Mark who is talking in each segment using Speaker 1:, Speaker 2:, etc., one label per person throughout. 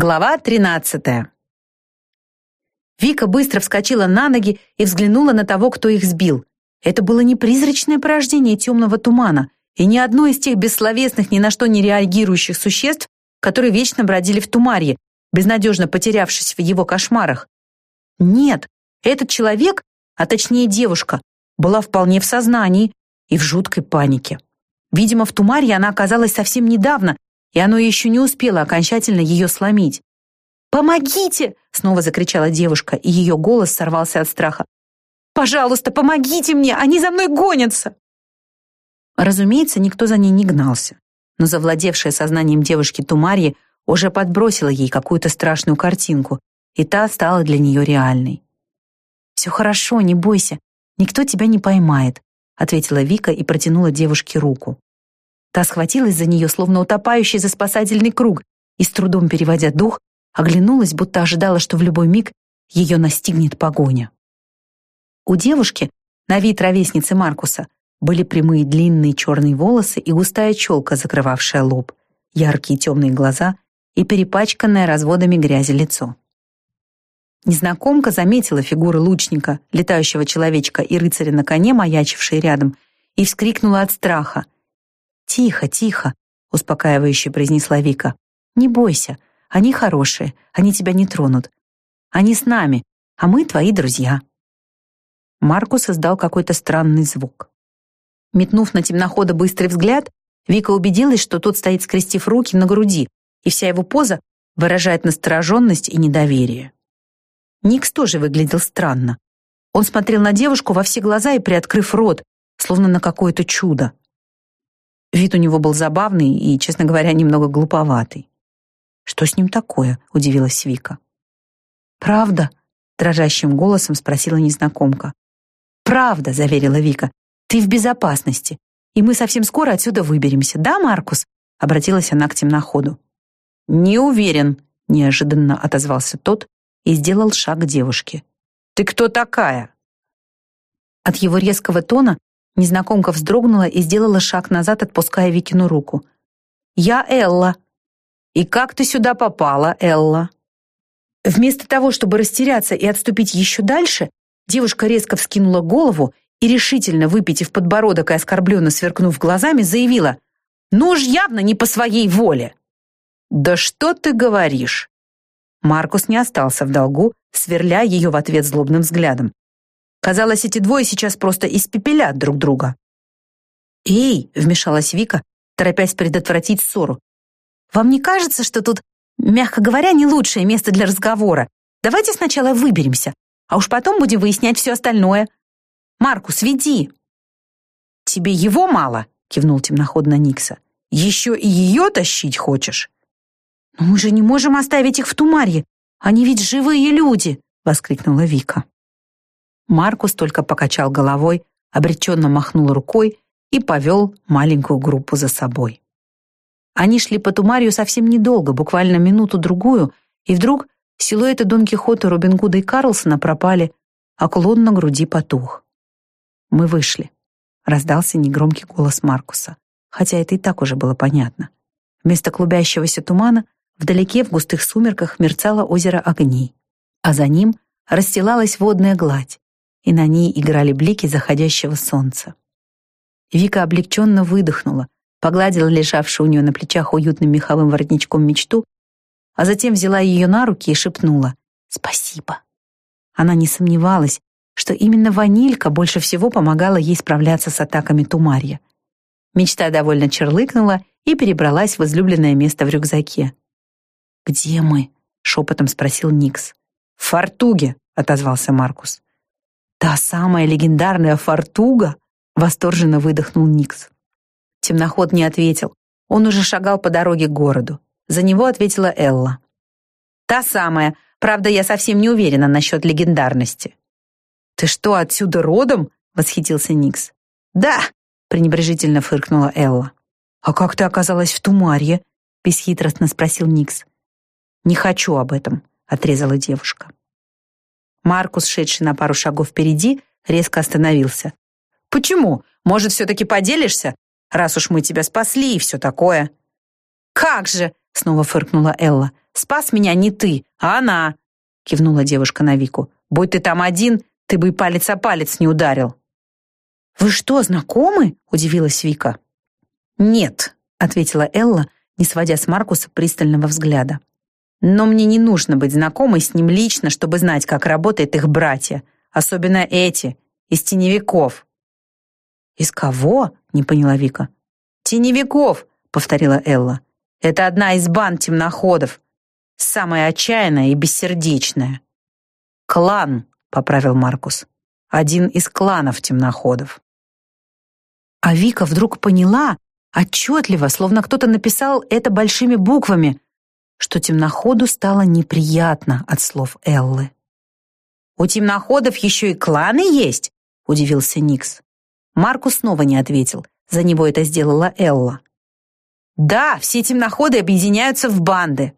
Speaker 1: Глава 13. Вика быстро вскочила на ноги и взглянула на того, кто их сбил. Это было не призрачное порождение темного тумана и не одно из тех бессловесных, ни на что не реагирующих существ, которые вечно бродили в тумарье, безнадежно потерявшись в его кошмарах. Нет, этот человек, а точнее девушка, была вполне в сознании и в жуткой панике. Видимо, в Тумарье она оказалась совсем недавно и оно еще не успело окончательно ее сломить. «Помогите!» — снова закричала девушка, и ее голос сорвался от страха. «Пожалуйста, помогите мне! Они за мной гонятся!» Разумеется, никто за ней не гнался, но завладевшая сознанием девушки Тумарьи уже подбросила ей какую-то страшную картинку, и та стала для нее реальной. «Все хорошо, не бойся, никто тебя не поймает», ответила Вика и протянула девушке руку. Та схватилась за нее, словно утопающий за спасательный круг, и с трудом переводя дух, оглянулась, будто ожидала, что в любой миг ее настигнет погоня. У девушки, на вид ровесницы Маркуса, были прямые длинные черные волосы и густая челка, закрывавшая лоб, яркие темные глаза и перепачканное разводами грязи лицо. Незнакомка заметила фигуры лучника, летающего человечка и рыцаря на коне, маячившие рядом, и вскрикнула от страха — «Тихо, тихо», — успокаивающе произнесла Вика. «Не бойся, они хорошие, они тебя не тронут. Они с нами, а мы твои друзья». Маркус издал какой-то странный звук. Метнув на темнохода быстрый взгляд, Вика убедилась, что тот стоит, скрестив руки на груди, и вся его поза выражает настороженность и недоверие. Никс тоже выглядел странно. Он смотрел на девушку во все глаза и приоткрыв рот, словно на какое-то чудо. Вид у него был забавный и, честно говоря, немного глуповатый. «Что с ним такое?» — удивилась Вика. «Правда?» — дрожащим голосом спросила незнакомка. «Правда», — заверила Вика. «Ты в безопасности, и мы совсем скоро отсюда выберемся, да, Маркус?» — обратилась она к темноходу. «Не уверен», — неожиданно отозвался тот и сделал шаг к девушке. «Ты кто такая?» От его резкого тона Незнакомка вздрогнула и сделала шаг назад, отпуская Викину руку. «Я Элла». «И как ты сюда попала, Элла?» Вместо того, чтобы растеряться и отступить еще дальше, девушка резко вскинула голову и, решительно выпитив подбородок и оскорбленно сверкнув глазами, заявила «Ну уж явно не по своей воле!» «Да что ты говоришь?» Маркус не остался в долгу, сверля ее в ответ злобным взглядом. Казалось, эти двое сейчас просто испепелят друг друга. «Эй!» — вмешалась Вика, торопясь предотвратить ссору. «Вам не кажется, что тут, мягко говоря, не лучшее место для разговора? Давайте сначала выберемся, а уж потом будем выяснять все остальное. Маркус, веди!» «Тебе его мало?» — кивнул темноход на Никса. «Еще и ее тащить хочешь?» «Но мы же не можем оставить их в Тумарье. Они ведь живые люди!» — воскликнула Вика. Маркус только покачал головой, обреченно махнул рукой и повел маленькую группу за собой. Они шли по Тумарию совсем недолго, буквально минуту-другую, и вдруг силуэты Дон Кихота, Робин Гуда и Карлсона пропали, а кулон на груди потух. «Мы вышли», — раздался негромкий голос Маркуса, хотя это и так уже было понятно. Вместо клубящегося тумана вдалеке в густых сумерках мерцало озеро огней, а за ним расстилалась водная гладь, и на ней играли блики заходящего солнца. Вика облегченно выдохнула, погладила лежавшую у нее на плечах уютным меховым воротничком мечту, а затем взяла ее на руки и шепнула «Спасибо». Она не сомневалась, что именно ванилька больше всего помогала ей справляться с атаками Тумарья. Мечта довольно черлыкнула и перебралась в излюбленное место в рюкзаке. «Где мы?» — шепотом спросил Никс. «В Фортуге», — отозвался Маркус. «Та самая легендарная Фортуга?» — восторженно выдохнул Никс. Темноход не ответил. Он уже шагал по дороге к городу. За него ответила Элла. «Та самая. Правда, я совсем не уверена насчет легендарности». «Ты что, отсюда родом?» — восхитился Никс. «Да!» — пренебрежительно фыркнула Элла. «А как ты оказалась в Тумарье?» — бесхитростно спросил Никс. «Не хочу об этом», — отрезала девушка. Маркус, шедший на пару шагов впереди, резко остановился. «Почему? Может, все-таки поделишься? Раз уж мы тебя спасли и все такое». «Как же!» — снова фыркнула Элла. «Спас меня не ты, а она!» — кивнула девушка на Вику. «Будь ты там один, ты бы и палец о палец не ударил». «Вы что, знакомы?» — удивилась Вика. «Нет», — ответила Элла, не сводя с Маркуса пристального взгляда. «Но мне не нужно быть знакомой с ним лично, чтобы знать, как работают их братья, особенно эти, из теневиков». «Из кого?» — не поняла Вика. «Теневиков», — повторила Элла. «Это одна из банд темноходов, самая отчаянная и бессердечная». «Клан», — поправил Маркус. «Один из кланов темноходов». А Вика вдруг поняла, отчетливо, словно кто-то написал это большими буквами, что темноходу стало неприятно от слов Эллы. «У темноходов еще и кланы есть?» — удивился Никс. Маркус снова не ответил. За него это сделала Элла. «Да, все темноходы объединяются в банды».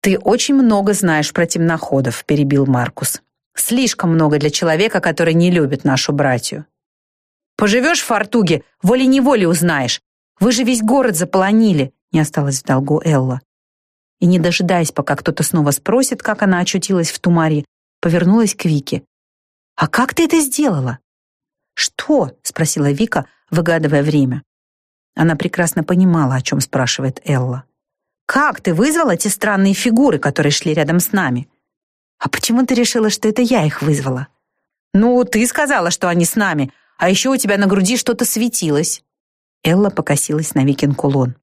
Speaker 1: «Ты очень много знаешь про темноходов», — перебил Маркус. «Слишком много для человека, который не любит нашу братью. Поживешь в Фортуге, волей-неволей узнаешь. Вы же весь город заполонили», — не осталось в долгу Элла. И, не дожидаясь, пока кто-то снова спросит, как она очутилась в Тумаре, повернулась к Вике. «А как ты это сделала?» «Что?» — спросила Вика, выгадывая время. Она прекрасно понимала, о чем спрашивает Элла. «Как ты вызвала те странные фигуры, которые шли рядом с нами?» «А почему ты решила, что это я их вызвала?» «Ну, ты сказала, что они с нами, а еще у тебя на груди что-то светилось». Элла покосилась на Викин кулон.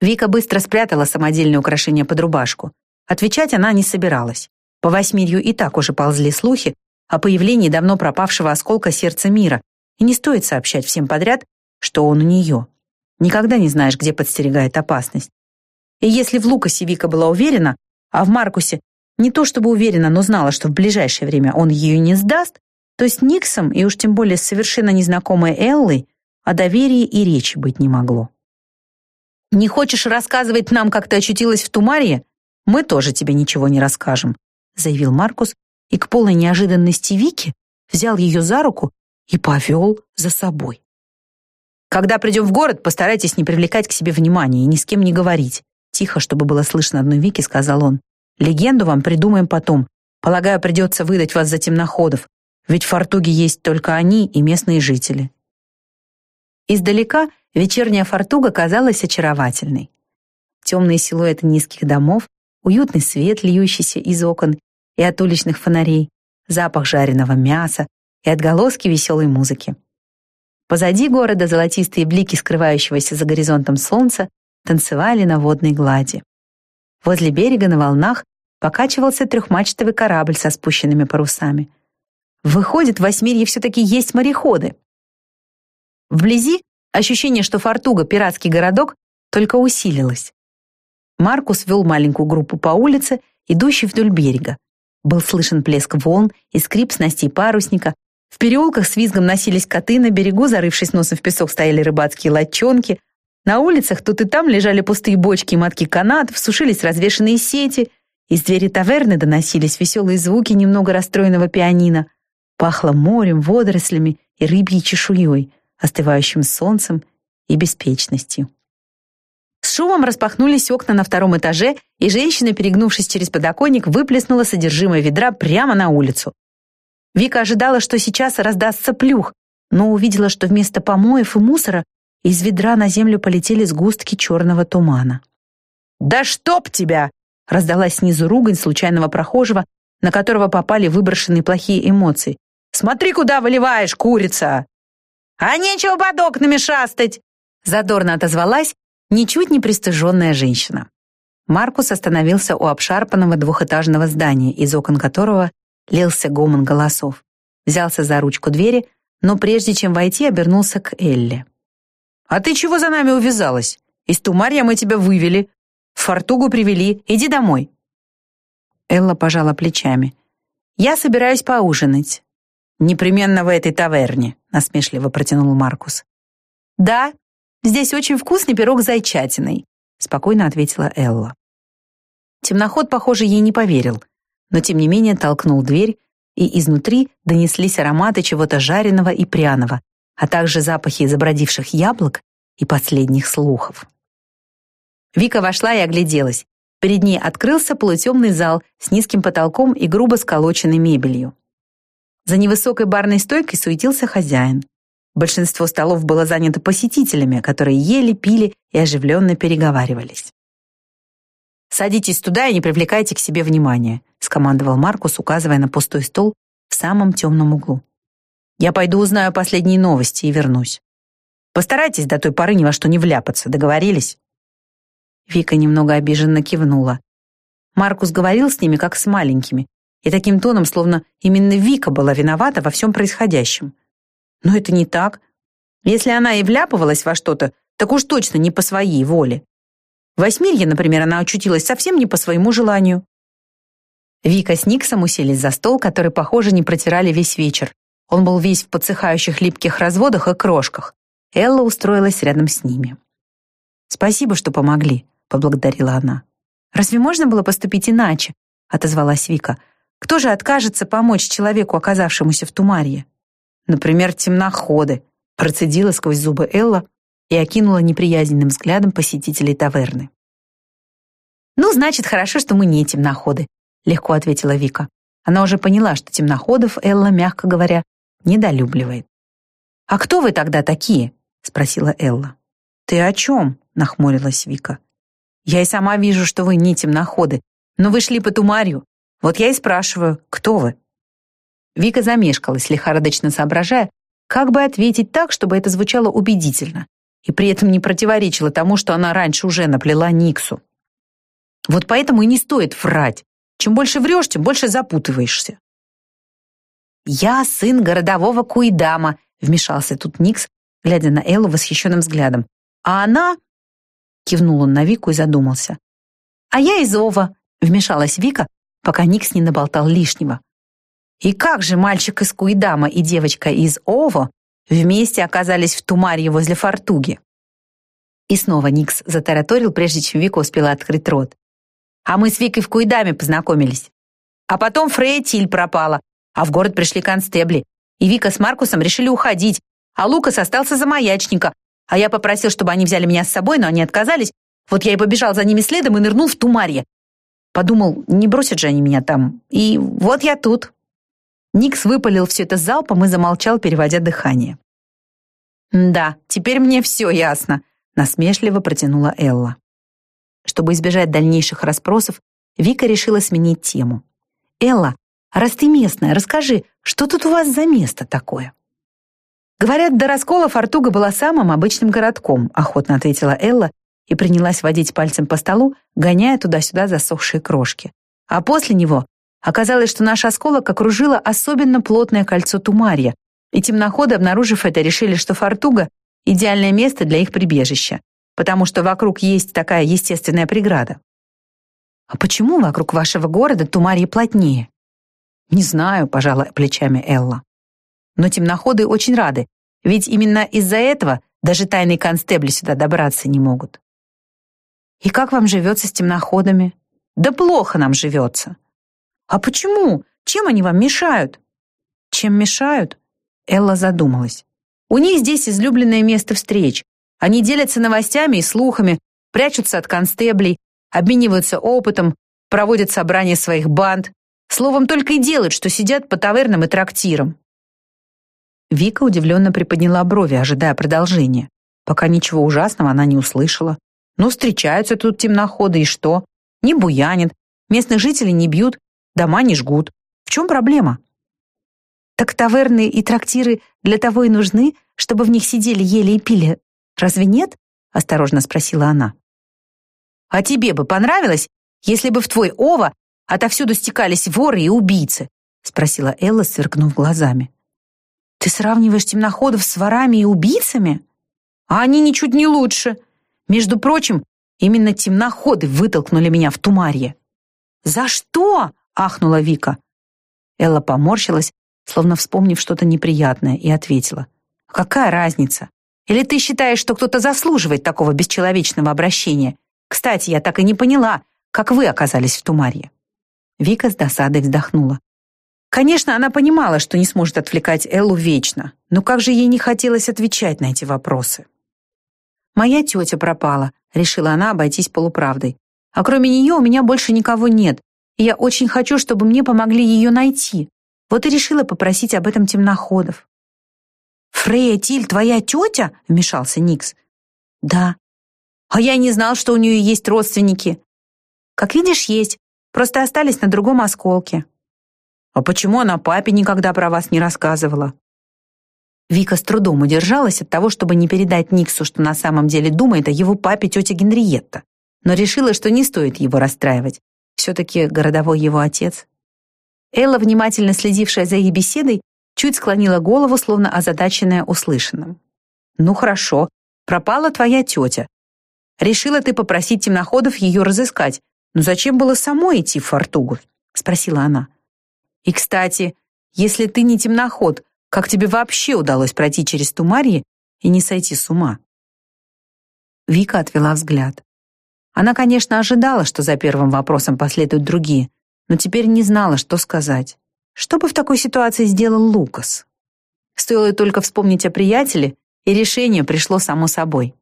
Speaker 1: Вика быстро спрятала самодельное украшение под рубашку. Отвечать она не собиралась. По Восьмирью и так уже ползли слухи о появлении давно пропавшего осколка сердца мира, и не стоит сообщать всем подряд, что он у нее. Никогда не знаешь, где подстерегает опасность. И если в Лукасе Вика была уверена, а в Маркусе не то чтобы уверена, но знала, что в ближайшее время он ее не сдаст, то с Никсом, и уж тем более с совершенно незнакомой Эллой, о доверии и речи быть не могло. «Не хочешь рассказывать нам, как ты очутилась в Тумарье? Мы тоже тебе ничего не расскажем», заявил Маркус, и к полной неожиданности Вики взял ее за руку и повел за собой. «Когда придем в город, постарайтесь не привлекать к себе внимания и ни с кем не говорить», тихо, чтобы было слышно одной Вики, сказал он. «Легенду вам придумаем потом. Полагаю, придется выдать вас за темноходов. Ведь в Фортуге есть только они и местные жители. Издалека вечерняя Фортуга казалась очаровательной. Темные силуэты низких домов, уютный свет, льющийся из окон и от уличных фонарей, запах жареного мяса и отголоски веселой музыки. Позади города золотистые блики скрывающегося за горизонтом солнца танцевали на водной глади. Возле берега на волнах покачивался трехмачтовый корабль со спущенными парусами. Выходит, в Восьмирье все-таки есть мореходы. Вблизи ощущение, что Фортуга — пиратский городок, только усилилось. Маркус вел маленькую группу по улице, идущей вдоль берега. Был слышен плеск волн и скрип снастей парусника. В переулках с визгом носились коты, на берегу, зарывшись носом в песок, стояли рыбацкие лодчонки. На улицах тут и там лежали пустые бочки и матки канатов, сушились развешанные сети. Из двери таверны доносились веселые звуки немного расстроенного пианино — Пахло морем, водорослями и рыбьей чешуей, остывающим солнцем и беспечностью. С шумом распахнулись окна на втором этаже, и женщина, перегнувшись через подоконник, выплеснула содержимое ведра прямо на улицу. Вика ожидала, что сейчас раздастся плюх, но увидела, что вместо помоев и мусора из ведра на землю полетели сгустки черного тумана. «Да чтоб тебя!» — раздалась снизу ругань случайного прохожего, на которого попали выброшенные плохие эмоции. Смотри, куда выливаешь, курица!» «А нечего под окнами шастать!» Задорно отозвалась ничуть не пристыженная женщина. Маркус остановился у обшарпанного двухэтажного здания, из окон которого лился гомон голосов. Взялся за ручку двери, но прежде чем войти, обернулся к Элле. «А ты чего за нами увязалась? Из Тумарья мы тебя вывели, в Фортугу привели, иди домой». Элла пожала плечами. «Я собираюсь поужинать. «Непременно в этой таверне», — насмешливо протянул Маркус. «Да, здесь очень вкусный пирог с зайчатиной», — спокойно ответила Элла. Темноход, похоже, ей не поверил, но тем не менее толкнул дверь, и изнутри донеслись ароматы чего-то жареного и пряного, а также запахи забродивших яблок и последних слухов. Вика вошла и огляделась. Перед ней открылся полутемный зал с низким потолком и грубо сколоченной мебелью. За невысокой барной стойкой суетился хозяин. Большинство столов было занято посетителями, которые ели, пили и оживленно переговаривались. «Садитесь туда и не привлекайте к себе внимания», скомандовал Маркус, указывая на пустой стол в самом темном углу. «Я пойду узнаю последние новости и вернусь. Постарайтесь до той поры ни во что не вляпаться, договорились?» Вика немного обиженно кивнула. Маркус говорил с ними, как с маленькими, и таким тоном, словно именно Вика была виновата во всем происходящем. Но это не так. Если она и вляпывалась во что-то, так уж точно не по своей воле. В Восьмирье, например, она очутилась совсем не по своему желанию. Вика с Никсом уселись за стол, который, похоже, не протирали весь вечер. Он был весь в подсыхающих липких разводах и крошках. Элла устроилась рядом с ними. «Спасибо, что помогли», — поблагодарила она. «Разве можно было поступить иначе?» — отозвалась Вика. «Кто же откажется помочь человеку, оказавшемуся в Тумарье?» «Например, темноходы», — процедила сквозь зубы Элла и окинула неприязненным взглядом посетителей таверны. «Ну, значит, хорошо, что мы не темноходы», — легко ответила Вика. Она уже поняла, что темноходов Элла, мягко говоря, недолюбливает. «А кто вы тогда такие?» — спросила Элла. «Ты о чем?» — нахмурилась Вика. «Я и сама вижу, что вы не темноходы, но вы шли по Тумарью. Вот я и спрашиваю, кто вы?» Вика замешкалась, лихорадочно соображая, как бы ответить так, чтобы это звучало убедительно и при этом не противоречило тому, что она раньше уже наплела Никсу. Вот поэтому и не стоит врать. Чем больше врешь, тем больше запутываешься. «Я сын городового Куидама», — вмешался тут Никс, глядя на Эллу восхищенным взглядом. «А она...» — кивнул он на Вику и задумался. «А я из Ова», — вмешалась Вика, пока Никс не наболтал лишнего. «И как же мальчик из Куидама и девочка из Ово Вместе оказались в Тумарье возле Фортуги. И снова Никс затараторил, прежде чем Вика успела открыть рот. А мы с Викой в Куидаме познакомились. А потом Фрея Тиль пропала, а в город пришли констебли. И Вика с Маркусом решили уходить, а Лукас остался за маячника. А я попросил, чтобы они взяли меня с собой, но они отказались. Вот я и побежал за ними следом и нырнул в Тумарье. Подумал, не бросят же они меня там. И вот я тут. Никс выпалил все это залпом и замолчал, переводя дыхание. «Да, теперь мне все ясно», — насмешливо протянула Элла. Чтобы избежать дальнейших расспросов, Вика решила сменить тему. «Элла, раз ты местная, расскажи, что тут у вас за место такое?» «Говорят, до раскола Фортуга была самым обычным городком», — охотно ответила Элла и принялась водить пальцем по столу, гоняя туда-сюда засохшие крошки. А после него Оказалось, что наш осколок окружило особенно плотное кольцо Тумарья, и темноходы, обнаружив это, решили, что Фортуга — идеальное место для их прибежища, потому что вокруг есть такая естественная преграда. «А почему вокруг вашего города Тумарье плотнее?» «Не знаю», — пожала плечами Элла. «Но темноходы очень рады, ведь именно из-за этого даже тайные констебли сюда добраться не могут». «И как вам живется с темноходами?» «Да плохо нам живется», «А почему? Чем они вам мешают?» «Чем мешают?» Элла задумалась. «У них здесь излюбленное место встреч. Они делятся новостями и слухами, прячутся от констеблей, обмениваются опытом, проводят собрания своих банд. Словом, только и делают, что сидят по тавернам и трактирам». Вика удивленно приподняла брови, ожидая продолжения. Пока ничего ужасного она не услышала. Ну, встречаются тут темноходы, и что? Не буянят, местных жителей не бьют, дома не жгут. В чем проблема? Так таверны и трактиры для того и нужны, чтобы в них сидели, ели и пили. Разве нет? Осторожно спросила она. А тебе бы понравилось, если бы в твой Ова отовсюду стекались воры и убийцы? Спросила Элла, сверкнув глазами. Ты сравниваешь темноходов с ворами и убийцами? А они ничуть не лучше. Между прочим, именно темноходы вытолкнули меня в Тумарье. За что? ахнула Вика. Элла поморщилась, словно вспомнив что-то неприятное, и ответила. «Какая разница? Или ты считаешь, что кто-то заслуживает такого бесчеловечного обращения? Кстати, я так и не поняла, как вы оказались в Тумарье». Вика с досадой вздохнула. Конечно, она понимала, что не сможет отвлекать Эллу вечно, но как же ей не хотелось отвечать на эти вопросы. «Моя тетя пропала», — решила она обойтись полуправдой. «А кроме нее у меня больше никого нет, и я очень хочу, чтобы мне помогли ее найти. Вот и решила попросить об этом темноходов». «Фрея Тиль твоя тетя?» — вмешался Никс. «Да». «А я не знал, что у нее есть родственники». «Как видишь, есть. Просто остались на другом осколке». «А почему она папе никогда про вас не рассказывала?» Вика с трудом удержалась от того, чтобы не передать Никсу, что на самом деле думает о его папе тетя Генриетта, но решила, что не стоит его расстраивать. Все-таки городовой его отец. Элла, внимательно следившая за их беседой, чуть склонила голову, словно озадаченная услышанным. «Ну хорошо, пропала твоя тетя. Решила ты попросить темноходов ее разыскать. Но зачем было самой идти в Фортугу?» — спросила она. «И, кстати, если ты не темноход, как тебе вообще удалось пройти через Тумарье и не сойти с ума?» Вика отвела взгляд. Она, конечно, ожидала, что за первым вопросом последуют другие, но теперь не знала, что сказать. Что бы в такой ситуации сделал Лукас? Стоило только вспомнить о приятеле, и решение пришло само собой.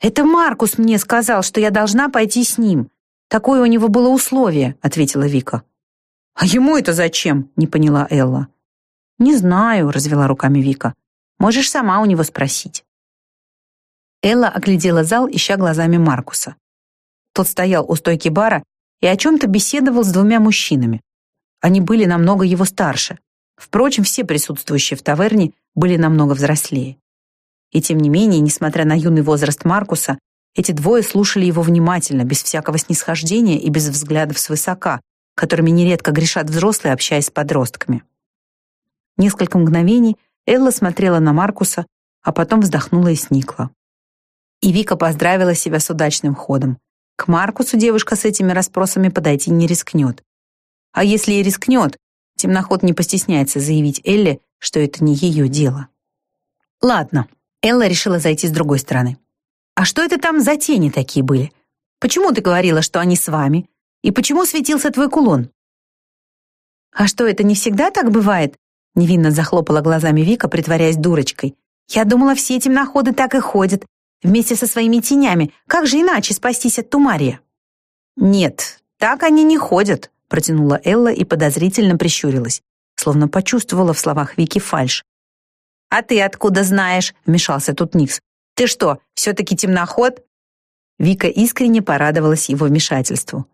Speaker 1: «Это Маркус мне сказал, что я должна пойти с ним. Такое у него было условие», — ответила Вика. «А ему это зачем?» — не поняла Элла. «Не знаю», — развела руками Вика. «Можешь сама у него спросить». Элла оглядела зал, ища глазами Маркуса. Тот стоял у стойки бара и о чем-то беседовал с двумя мужчинами. Они были намного его старше. Впрочем, все присутствующие в таверне были намного взрослее. И тем не менее, несмотря на юный возраст Маркуса, эти двое слушали его внимательно, без всякого снисхождения и без взглядов свысока, которыми нередко грешат взрослые, общаясь с подростками. Несколько мгновений Элла смотрела на Маркуса, а потом вздохнула и сникла. И Вика поздравила себя с удачным ходом. К Маркусу девушка с этими расспросами подойти не рискнет. А если и рискнет, темноход не постесняется заявить Элле, что это не ее дело. Ладно, Элла решила зайти с другой стороны. «А что это там за тени такие были? Почему ты говорила, что они с вами? И почему светился твой кулон?» «А что, это не всегда так бывает?» Невинно захлопала глазами Вика, притворяясь дурочкой. «Я думала, все темноходы так и ходят, вместе со своими тенями. Как же иначе спастись от Тумария?» «Нет, так они не ходят», протянула Элла и подозрительно прищурилась, словно почувствовала в словах Вики фальшь. «А ты откуда знаешь?» — вмешался тут Никс. «Ты что, все-таки темноход?» Вика искренне порадовалась его вмешательству.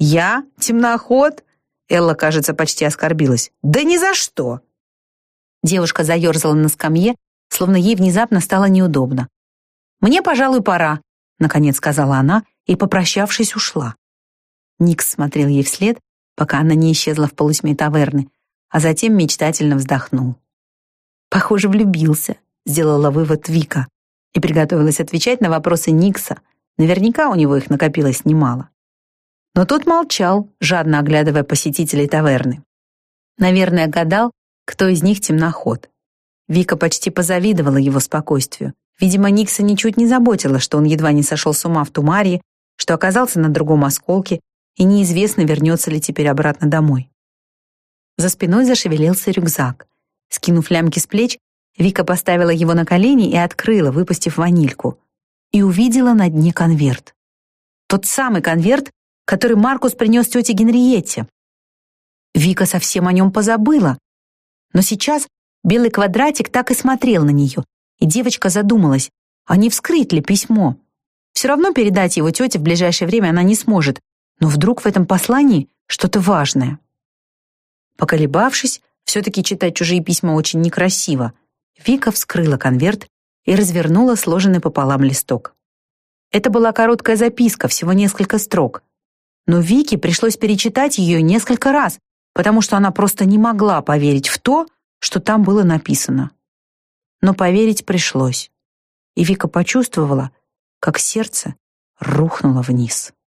Speaker 1: «Я? Темноход?» Элла, кажется, почти оскорбилась. «Да ни за что!» Девушка заерзала на скамье, словно ей внезапно стало неудобно. «Мне, пожалуй, пора», — наконец сказала она и, попрощавшись, ушла. Никс смотрел ей вслед, пока она не исчезла в полутьме таверны, а затем мечтательно вздохнул. «Похоже, влюбился», — сделала вывод Вика и приготовилась отвечать на вопросы Никса. Наверняка у него их накопилось немало. Но тот молчал, жадно оглядывая посетителей таверны. Наверное, гадал, кто из них темноход. Вика почти позавидовала его спокойствию. Видимо, Никса ничуть не заботила, что он едва не сошел с ума в Тумарье, что оказался на другом осколке, и неизвестно, вернется ли теперь обратно домой. За спиной зашевелился рюкзак. Скинув лямки с плеч, Вика поставила его на колени и открыла, выпустив ванильку. И увидела на дне конверт. Тот самый конверт, который Маркус принес тете Генриетте. Вика совсем о нем позабыла, но сейчас белый квадратик так и смотрел на нее, и девочка задумалась, а не вскрыть ли письмо. Все равно передать его тете в ближайшее время она не сможет, но вдруг в этом послании что-то важное. Поколебавшись, все-таки читать чужие письма очень некрасиво, Вика вскрыла конверт и развернула сложенный пополам листок. Это была короткая записка, всего несколько строк. Но Вике пришлось перечитать ее несколько раз, потому что она просто не могла поверить в то, что там было написано. Но поверить пришлось. И Вика почувствовала, как сердце рухнуло вниз.